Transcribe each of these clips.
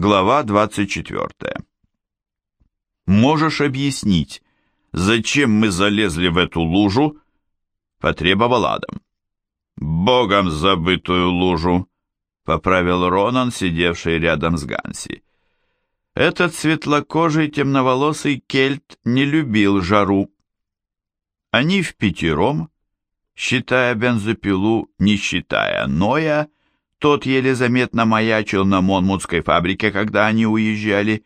Глава 24. «Можешь объяснить, зачем мы залезли в эту лужу?» — потребовал Адам. «Богом забытую лужу», — поправил Ронан, сидевший рядом с Ганси. Этот светлокожий темноволосый кельт не любил жару. Они в пятером, считая бензопилу, не считая Ноя, тот еле заметно маячил на Монмутской фабрике, когда они уезжали,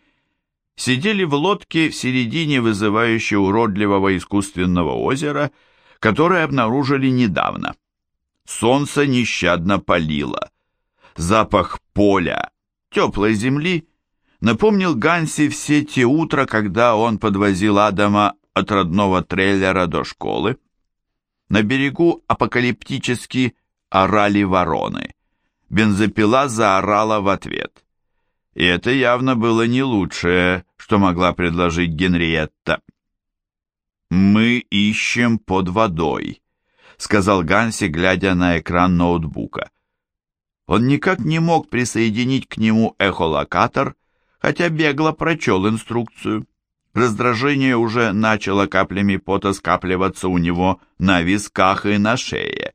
сидели в лодке в середине вызывающего уродливого искусственного озера, которое обнаружили недавно. Солнце нещадно палило. Запах поля, теплой земли напомнил Ганси все те утра, когда он подвозил Адама от родного трейлера до школы. На берегу апокалиптически орали вороны бензопила заорала в ответ. И это явно было не лучшее, что могла предложить Генриетта. «Мы ищем под водой», — сказал Ганси, глядя на экран ноутбука. Он никак не мог присоединить к нему эхолокатор, хотя бегло прочел инструкцию. Раздражение уже начало каплями пота скапливаться у него на висках и на шее.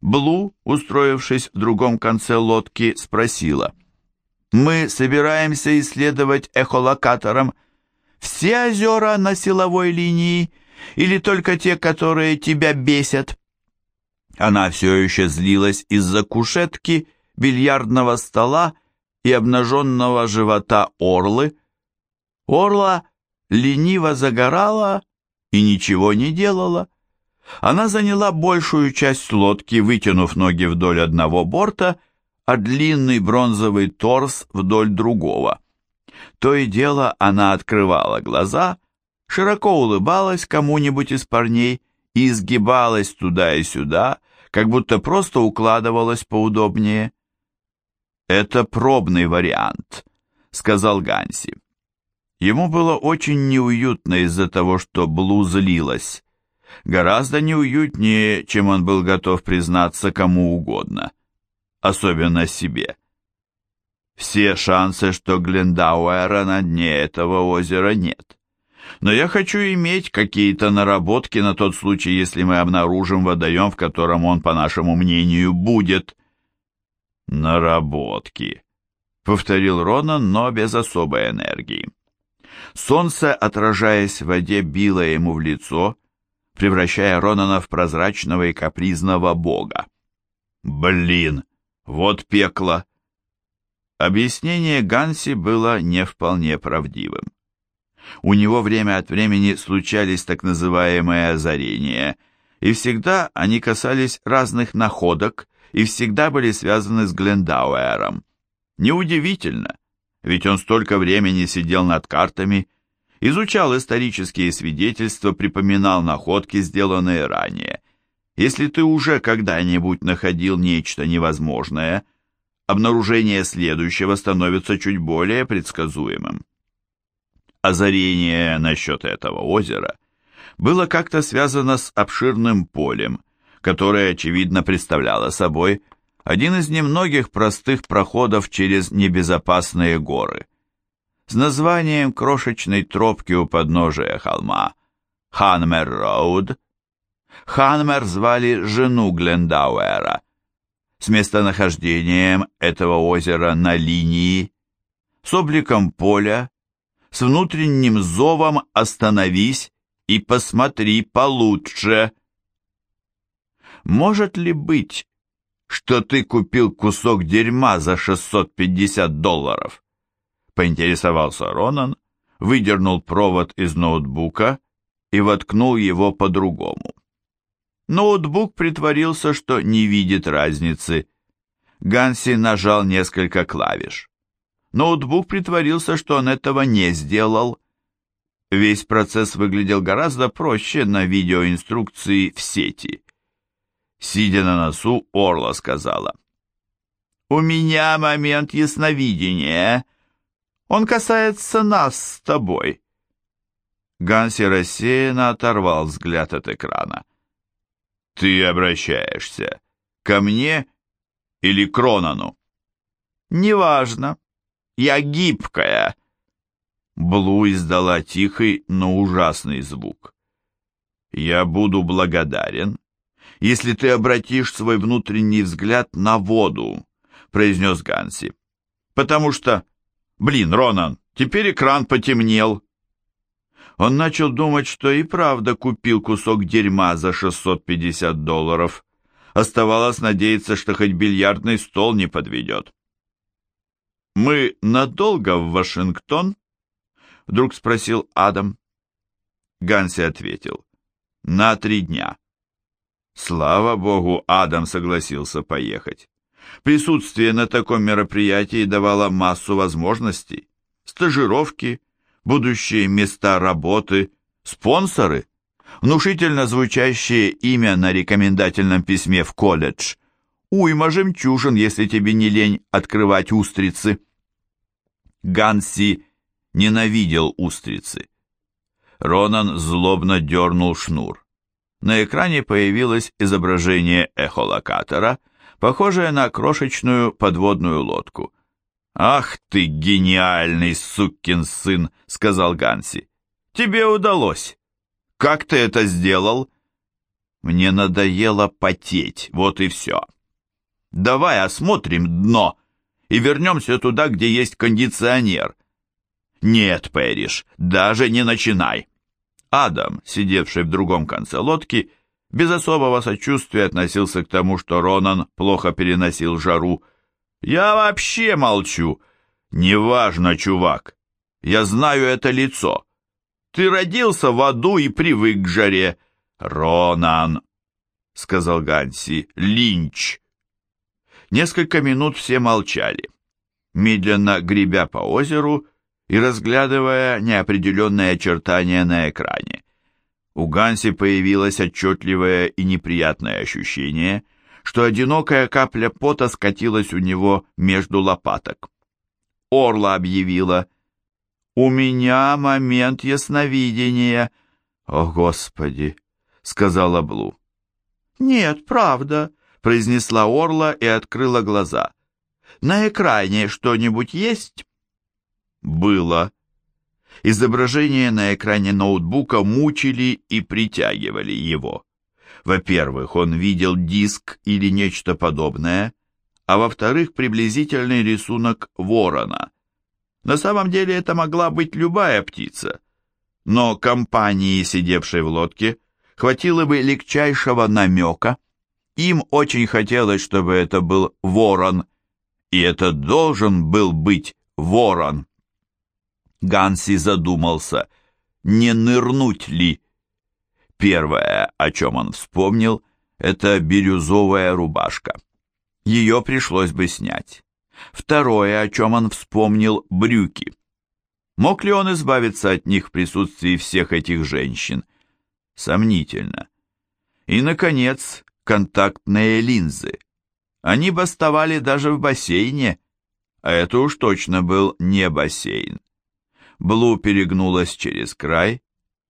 Блу, устроившись в другом конце лодки, спросила. «Мы собираемся исследовать эхолокатором все озера на силовой линии или только те, которые тебя бесят?» Она все еще злилась из-за кушетки, бильярдного стола и обнаженного живота Орлы. Орла лениво загорала и ничего не делала. Она заняла большую часть лодки, вытянув ноги вдоль одного борта, а длинный бронзовый торс вдоль другого. То и дело она открывала глаза, широко улыбалась кому-нибудь из парней и изгибалась туда и сюда, как будто просто укладывалась поудобнее. «Это пробный вариант», — сказал Ганси. Ему было очень неуютно из-за того, что Блу злилась гораздо неуютнее, чем он был готов признаться кому угодно, особенно себе. Все шансы, что Глендауэра на дне этого озера нет. Но я хочу иметь какие-то наработки на тот случай, если мы обнаружим водоем, в котором он, по нашему мнению, будет. Наработки, повторил Ронан, но без особой энергии. Солнце, отражаясь в воде, било ему в лицо, превращая Ронана в прозрачного и капризного бога. «Блин, вот пекло!» Объяснение Ганси было не вполне правдивым. У него время от времени случались так называемые озарения, и всегда они касались разных находок и всегда были связаны с Глендауэром. Неудивительно, ведь он столько времени сидел над картами изучал исторические свидетельства, припоминал находки, сделанные ранее. Если ты уже когда-нибудь находил нечто невозможное, обнаружение следующего становится чуть более предсказуемым. Озарение насчет этого озера было как-то связано с обширным полем, которое, очевидно, представляло собой один из немногих простых проходов через небезопасные горы – с названием крошечной тропки у подножия холма Ханмер Роуд. Ханмер звали жену Глендауэра. С местонахождением этого озера на линии, с обликом поля, с внутренним зовом «Остановись и посмотри получше». Может ли быть, что ты купил кусок дерьма за 650 долларов? Поинтересовался Ронан, выдернул провод из ноутбука и воткнул его по-другому. Ноутбук притворился, что не видит разницы. Ганси нажал несколько клавиш. Ноутбук притворился, что он этого не сделал. Весь процесс выглядел гораздо проще на видеоинструкции в сети. Сидя на носу, Орла сказала. «У меня момент ясновидения. Он касается нас с тобой». Ганси рассеянно оторвал взгляд от экрана. «Ты обращаешься ко мне или к Ронану?» «Неважно. я гибкая!» Блу издала тихий, но ужасный звук. «Я буду благодарен, если ты обратишь свой внутренний взгляд на воду», произнес Ганси. «Потому что, блин, Ронан, теперь экран потемнел». Он начал думать, что и правда купил кусок дерьма за 650 долларов. Оставалось надеяться, что хоть бильярдный стол не подведет. «Мы надолго в Вашингтон?» — вдруг спросил Адам. Ганси ответил. «На три дня». Слава богу, Адам согласился поехать. Присутствие на таком мероприятии давало массу возможностей. Стажировки, будущие места работы, спонсоры, внушительно звучащее имя на рекомендательном письме в колледж. Уйма жемчужин, если тебе не лень открывать устрицы. Ганси ненавидел устрицы. Ронан злобно дернул шнур. На экране появилось изображение эхолокатора, похожее на крошечную подводную лодку. «Ах ты, гениальный сукин сын!» — сказал Ганси. «Тебе удалось! Как ты это сделал?» «Мне надоело потеть, вот и все. Давай осмотрим дно!» и вернемся туда, где есть кондиционер. Нет, Пэриш, даже не начинай. Адам, сидевший в другом конце лодки, без особого сочувствия относился к тому, что Ронан плохо переносил жару. «Я вообще молчу!» «Неважно, чувак. Я знаю это лицо. Ты родился в аду и привык к жаре». «Ронан», — сказал Ганси, — «Линч». Несколько минут все молчали, медленно гребя по озеру и разглядывая неопределенные очертания на экране. У Ганси появилось отчетливое и неприятное ощущение, что одинокая капля пота скатилась у него между лопаток. Орла объявила «У меня момент ясновидения». «О, Господи!» — сказала Блу. «Нет, правда», произнесла Орла и открыла глаза. «На экране что-нибудь есть?» «Было». Изображения на экране ноутбука мучили и притягивали его. Во-первых, он видел диск или нечто подобное, а во-вторых, приблизительный рисунок ворона. На самом деле это могла быть любая птица, но компании, сидевшей в лодке, хватило бы легчайшего намека, им очень хотелось, чтобы это был ворон, и это должен был быть ворон. Ганси задумался, не нырнуть ли. Первое, о чем он вспомнил, это бирюзовая рубашка. Ее пришлось бы снять. Второе, о чем он вспомнил, брюки. Мог ли он избавиться от них в присутствии всех этих женщин? Сомнительно. И, наконец, контактные линзы. Они бастовали даже в бассейне, а это уж точно был не бассейн. Блу перегнулась через край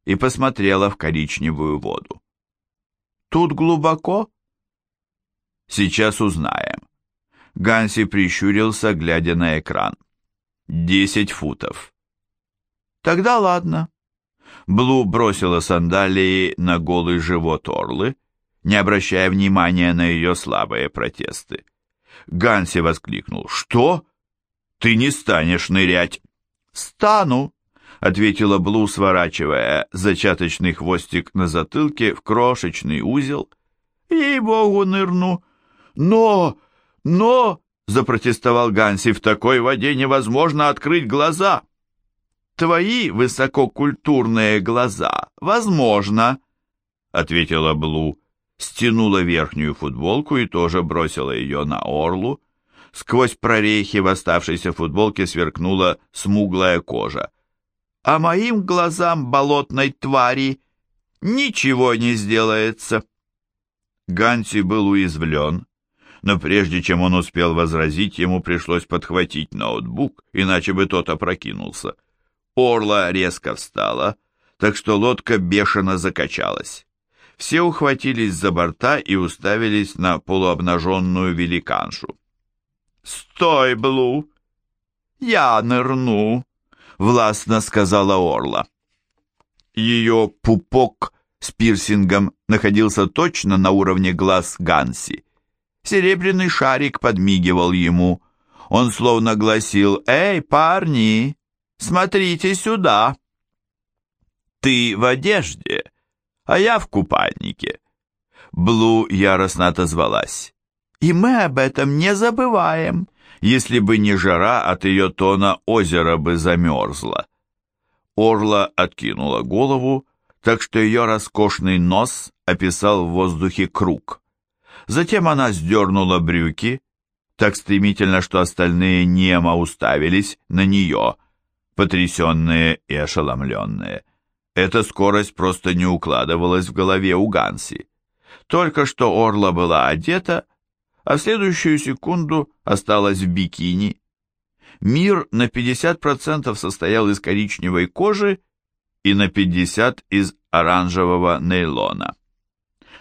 и посмотрела в коричневую воду. «Тут глубоко?» «Сейчас узнаем». Ганси прищурился, глядя на экран. «Десять футов». «Тогда ладно». Блу бросила сандалии на голый живот Орлы не обращая внимания на ее слабые протесты. Ганси воскликнул. «Что? Ты не станешь нырять?» «Стану», — ответила Блу, сворачивая зачаточный хвостик на затылке в крошечный узел. «Ей-богу, нырну!» «Но! Но!» — запротестовал Ганси. «В такой воде невозможно открыть глаза!» «Твои высококультурные глаза, возможно!» — ответила Блу стянула верхнюю футболку и тоже бросила ее на орлу. Сквозь прорехи в оставшейся футболке сверкнула смуглая кожа. А моим глазам болотной твари ничего не сделается. Ганси был уязвлен, но прежде чем он успел возразить, ему пришлось подхватить ноутбук, иначе бы тот опрокинулся. Орла резко встала, так что лодка бешено закачалась. Все ухватились за борта и уставились на полуобнаженную великаншу. «Стой, Блу! я нырну», — властно сказала Орла. Ее пупок с пирсингом находился точно на уровне глаз Ганси. Серебряный шарик подмигивал ему. Он словно гласил «Эй, парни, смотрите сюда!» «Ты в одежде, а я в купальнике». Блу яростно отозвалась. «И мы об этом не забываем. Если бы не жара, от ее тона озеро бы замерзло». Орла откинула голову, так что ее роскошный нос описал в воздухе круг. Затем она сдернула брюки, так стремительно, что остальные немо уставились на нее, потрясенные и ошеломленные. Эта скорость просто не укладывалась в голове у Ганси. Только что Орла была одета, а в следующую секунду осталась в бикини. Мир на 50% состоял из коричневой кожи и на 50% из оранжевого нейлона.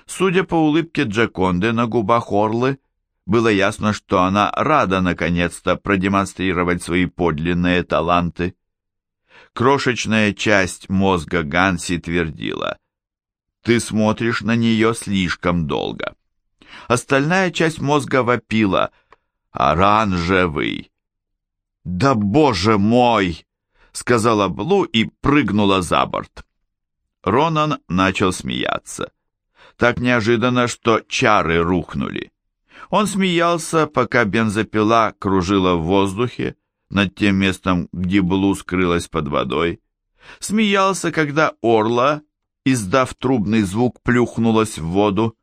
Судя по улыбке Джаконды на губах Орлы, было ясно, что она рада наконец-то продемонстрировать свои подлинные таланты. Крошечная часть мозга Ганси твердила, «Ты смотришь на нее слишком долго». Остальная часть мозга вопила, «Оранжевый!» «Да боже мой!» — сказала Блу и прыгнула за борт. Ронан начал смеяться. Так неожиданно, что чары рухнули. Он смеялся, пока бензопила кружила в воздухе над тем местом, где Блу скрылась под водой. Смеялся, когда орла, издав трубный звук, плюхнулась в воду.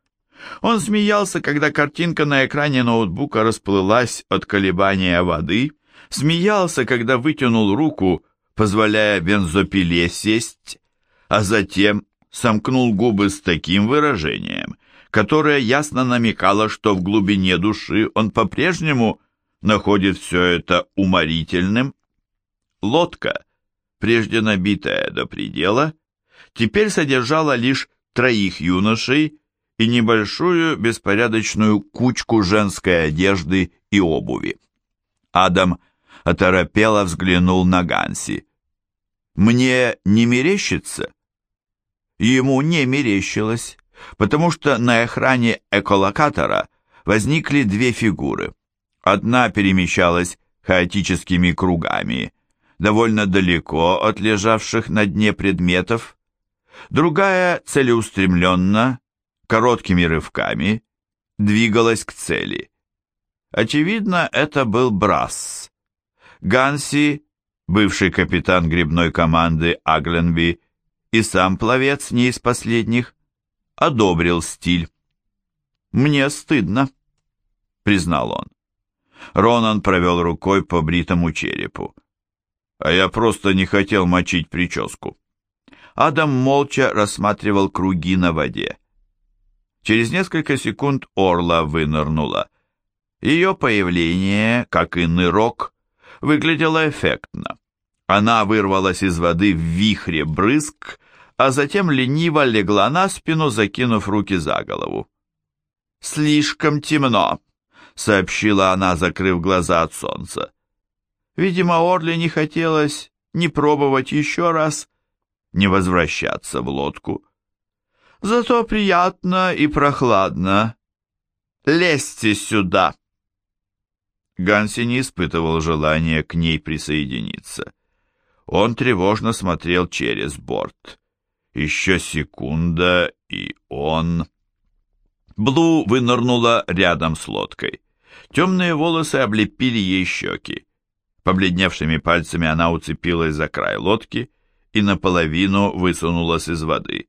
Он смеялся, когда картинка на экране ноутбука расплылась от колебания воды. Смеялся, когда вытянул руку, позволяя бензопиле сесть а затем сомкнул губы с таким выражением, которое ясно намекало, что в глубине души он по-прежнему находит все это уморительным. Лодка, прежде набитая до предела, теперь содержала лишь троих юношей и небольшую беспорядочную кучку женской одежды и обуви. Адам оторопело взглянул на Ганси. «Мне не мерещится?» ему не мерещилось, потому что на экране эколокатора возникли две фигуры. Одна перемещалась хаотическими кругами, довольно далеко от лежавших на дне предметов, другая целеустремленно, короткими рывками, двигалась к цели. Очевидно, это был Брасс. Ганси, бывший капитан грибной команды Агленби, и сам пловец не из последних одобрил стиль. «Мне стыдно», — признал он. Ронан провел рукой по бритому черепу. «А я просто не хотел мочить прическу». Адам молча рассматривал круги на воде. Через несколько секунд орла вынырнула. Ее появление, как и нырок, выглядело эффектно. Она вырвалась из воды в вихре брызг, а затем лениво легла на спину, закинув руки за голову. «Слишком темно», — сообщила она, закрыв глаза от солнца. Видимо, Орли не хотелось ни пробовать еще раз, ни возвращаться в лодку. «Зато приятно и прохладно. Лезьте сюда!» Ганси не испытывал желания к ней присоединиться. Он тревожно смотрел через борт. Еще секунда, и он... Блу вынырнула рядом с лодкой. Темные волосы облепили ей щеки. Побледневшими пальцами она уцепилась за край лодки и наполовину высунулась из воды.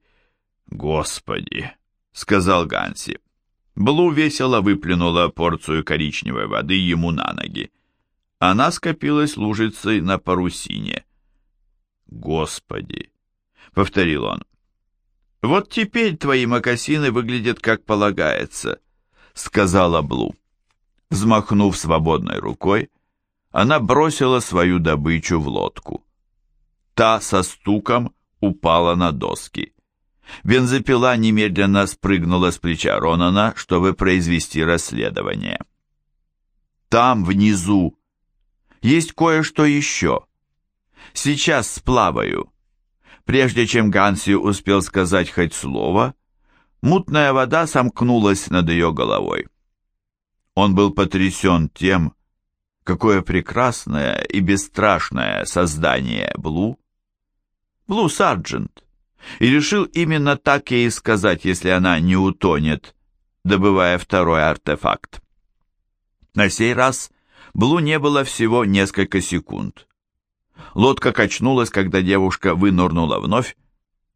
«Господи!» — сказал Ганси. Блу весело выплюнула порцию коричневой воды ему на ноги. Она скопилась лужицей на парусине. «Господи!» — повторил он. «Вот теперь твои мокасины выглядят как полагается», — сказала Блу. Взмахнув свободной рукой, она бросила свою добычу в лодку. Та со стуком упала на доски. Бензопила немедленно спрыгнула с плеча Ронана, чтобы произвести расследование. Там, внизу, Есть кое-что еще. Сейчас сплаваю. Прежде чем Ганси успел сказать хоть слово, мутная вода сомкнулась над ее головой. Он был потрясен тем, какое прекрасное и бесстрашное создание Блу. Блу Сарджент. И решил именно так ей сказать, если она не утонет, добывая второй артефакт. На сей раз Блу не было всего несколько секунд. Лодка качнулась, когда девушка вынырнула вновь,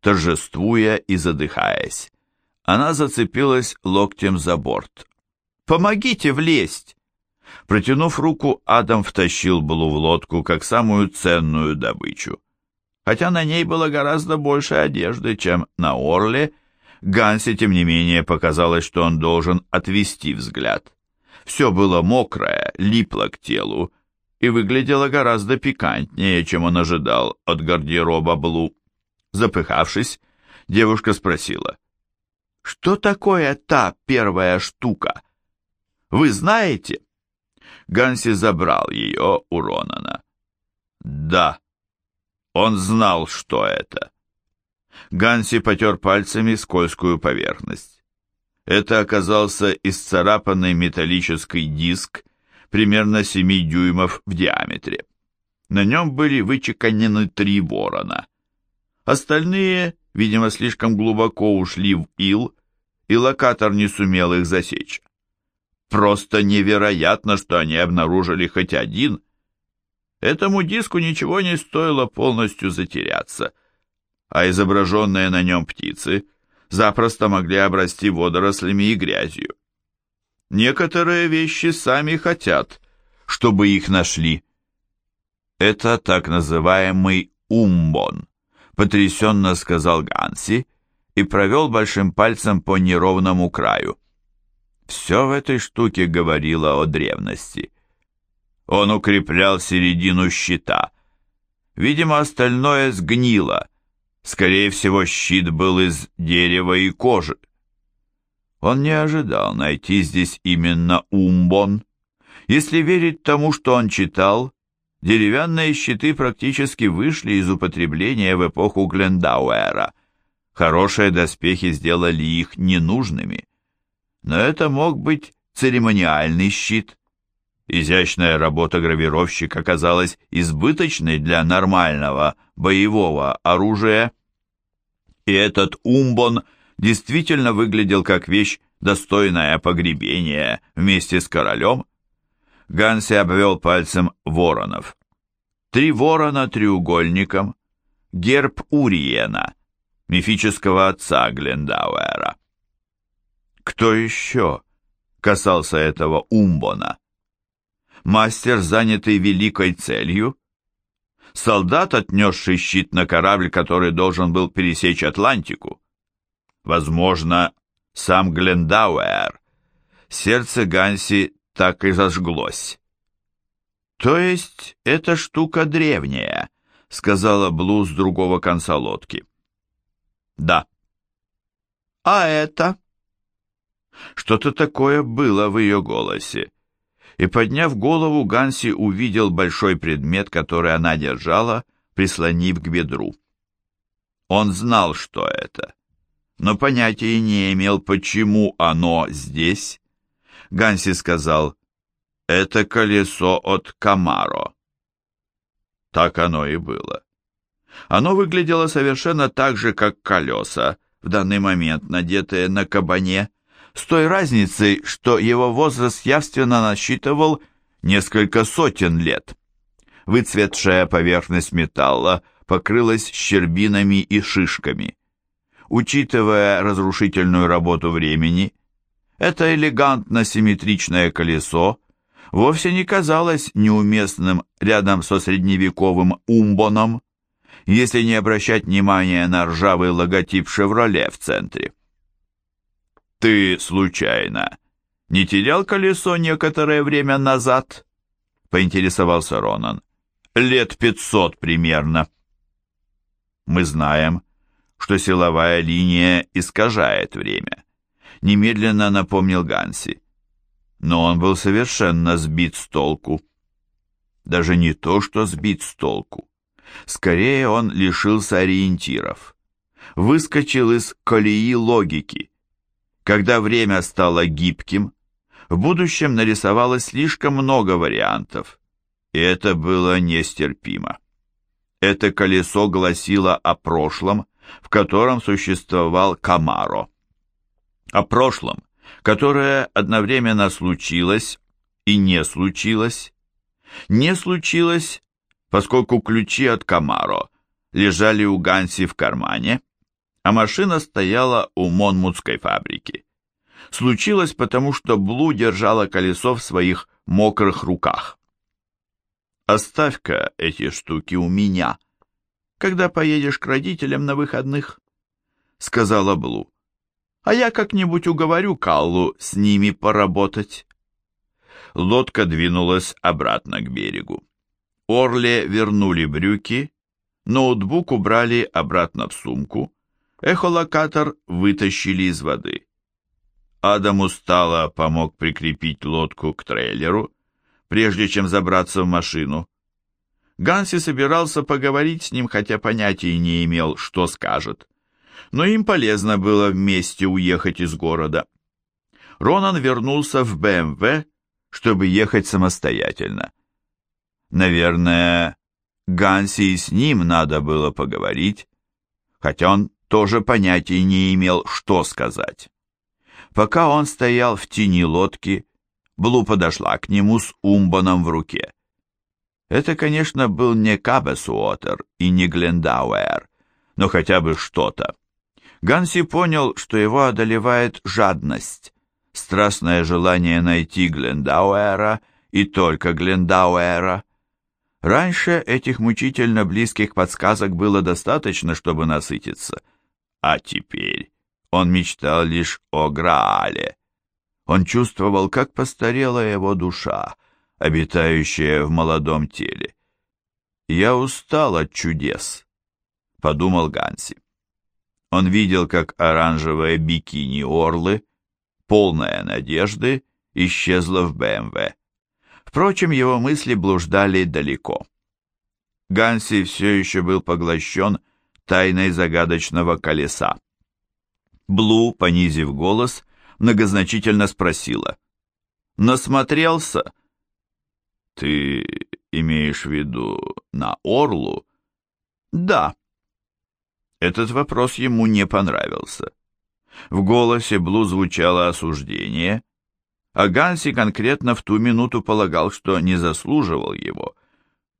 торжествуя и задыхаясь. Она зацепилась локтем за борт. «Помогите влезть!» Протянув руку, Адам втащил Блу в лодку как самую ценную добычу. Хотя на ней было гораздо больше одежды, чем на Орле, Гансе, тем не менее, показалось, что он должен отвести взгляд. Все было мокрое, липло к телу и выглядело гораздо пикантнее, чем он ожидал от гардероба Блу. Запыхавшись, девушка спросила, «Что такое та первая штука? Вы знаете?» Ганси забрал ее у Ронана. «Да, он знал, что это». Ганси потер пальцами скользкую поверхность. Это оказался исцарапанный металлический диск примерно 7 дюймов в диаметре. На нем были вычеканены три ворона. Остальные, видимо, слишком глубоко ушли в ил, и локатор не сумел их засечь. Просто невероятно, что они обнаружили хоть один. Этому диску ничего не стоило полностью затеряться, а изображенные на нем птицы — запросто могли обрасти водорослями и грязью. Некоторые вещи сами хотят, чтобы их нашли. Это так называемый умбон, потрясенно сказал Ганси и провел большим пальцем по неровному краю. Все в этой штуке говорило о древности. Он укреплял середину щита. Видимо, остальное сгнило — Скорее всего, щит был из дерева и кожи. Он не ожидал найти здесь именно Умбон. Если верить тому, что он читал, деревянные щиты практически вышли из употребления в эпоху Глендауэра. Хорошие доспехи сделали их ненужными. Но это мог быть церемониальный щит. Изящная работа гравировщика оказалась избыточной для нормального боевого оружия и этот умбон действительно выглядел как вещь, достойная погребения вместе с королем. Ганси обвел пальцем воронов. Три ворона треугольником, герб Уриена, мифического отца Глендауэра. Кто еще касался этого умбона? Мастер, занятый великой целью, солдат, отнесший щит на корабль, который должен был пересечь Атлантику. Возможно, сам Глендауэр. Сердце Ганси так и зажглось. «То есть эта штука древняя», — сказала Блу с другого конца лодки. «Да». «А это?» Что-то такое было в ее голосе и, подняв голову, Ганси увидел большой предмет, который она держала, прислонив к бедру. Он знал, что это, но понятия не имел, почему оно здесь. Ганси сказал, «Это колесо от Камаро». Так оно и было. Оно выглядело совершенно так же, как колеса, в данный момент надетые на кабане, с той разницей, что его возраст явственно насчитывал несколько сотен лет. Выцветшая поверхность металла покрылась щербинами и шишками. Учитывая разрушительную работу времени, это элегантно-симметричное колесо вовсе не казалось неуместным рядом со средневековым умбоном, если не обращать внимания на ржавый логотип «Шевроле» в центре. «Ты, случайно, не терял колесо некоторое время назад?» — поинтересовался Ронан. «Лет пятьсот примерно». «Мы знаем, что силовая линия искажает время», — немедленно напомнил Ганси. Но он был совершенно сбит с толку. даже не то, что сбит с толку. Скорее он лишился ориентиров. Выскочил из колеи логики. Когда время стало гибким, в будущем нарисовалось слишком много вариантов, и это было нестерпимо. Это колесо гласило о прошлом, в котором существовал Камаро. О прошлом, которое одновременно случилось и не случилось. Не случилось, поскольку ключи от Камаро лежали у Ганси в кармане, а машина стояла у Монмутской фабрики. Случилось потому, что Блу держала колесо в своих мокрых руках. «Оставь-ка эти штуки у меня», когда поедешь к родителям на выходных», — сказала Блу. «А я как-нибудь уговорю Каллу с ними поработать». Лодка двинулась обратно к берегу. Орле вернули брюки, ноутбук убрали обратно в сумку, эхолокатор вытащили из воды. Адам устало помог прикрепить лодку к трейлеру, прежде чем забраться в машину. Ганси собирался поговорить с ним, хотя понятия не имел, что скажет. Но им полезно было вместе уехать из города. Ронан вернулся в БМВ, чтобы ехать самостоятельно. Наверное, Ганси и с ним надо было поговорить, хотя он тоже понятия не имел, что сказать. Пока он стоял в тени лодки, Блу подошла к нему с умбаном в руке. Это, конечно, был не Кабесуотер и не Глендауэр, но хотя бы что-то. Ганси понял, что его одолевает жадность, страстное желание найти Глендауэра и только Глендауэра. Раньше этих мучительно близких подсказок было достаточно, чтобы насытиться. А теперь он мечтал лишь о Граале. Он чувствовал, как постарела его душа, обитающее в молодом теле. «Я устал от чудес», — подумал Ганси. Он видел, как оранжевое бикини Орлы, полная надежды, исчезла в БМВ. Впрочем, его мысли блуждали далеко. Ганси все еще был поглощен тайной загадочного колеса. Блу, понизив голос, многозначительно спросила. «Насмотрелся?» «Ты имеешь в виду на Орлу?» «Да». Этот вопрос ему не понравился. В голосе Блу звучало осуждение, а Ганси конкретно в ту минуту полагал, что не заслуживал его.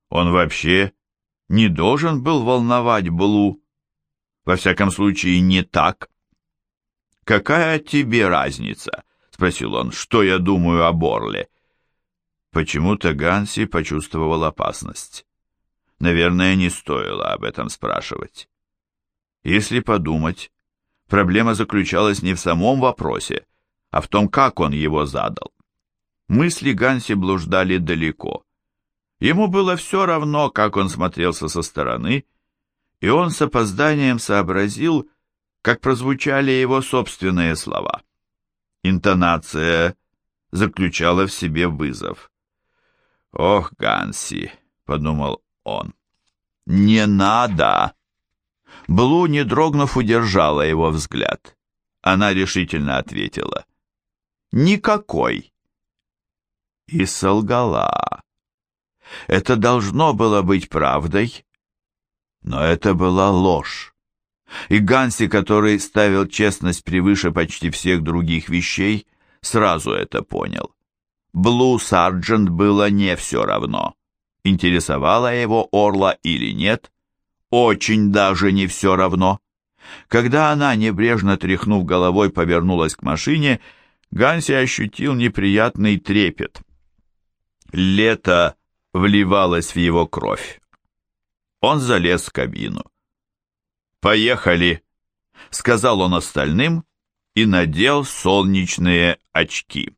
Он вообще не должен был волновать Блу. Во всяком случае, не так. «Какая тебе разница?» — спросил он. «Что я думаю о Борле?» Почему-то Ганси почувствовал опасность. Наверное, не стоило об этом спрашивать. Если подумать, проблема заключалась не в самом вопросе, а в том, как он его задал. Мысли Ганси блуждали далеко. Ему было все равно, как он смотрелся со стороны, и он с опозданием сообразил, как прозвучали его собственные слова. Интонация заключала в себе вызов. «Ох, Ганси!» — подумал он. «Не надо!» Блу, не дрогнув, удержала его взгляд. Она решительно ответила. «Никакой!» И солгала. Это должно было быть правдой, но это была ложь. И Ганси, который ставил честность превыше почти всех других вещей, сразу это понял. Блу Сарджент было не все равно. Интересовала его Орла или нет? Очень даже не все равно. Когда она, небрежно тряхнув головой, повернулась к машине, Ганси ощутил неприятный трепет. Лето вливалось в его кровь. Он залез в кабину. «Поехали!» — сказал он остальным и надел солнечные очки.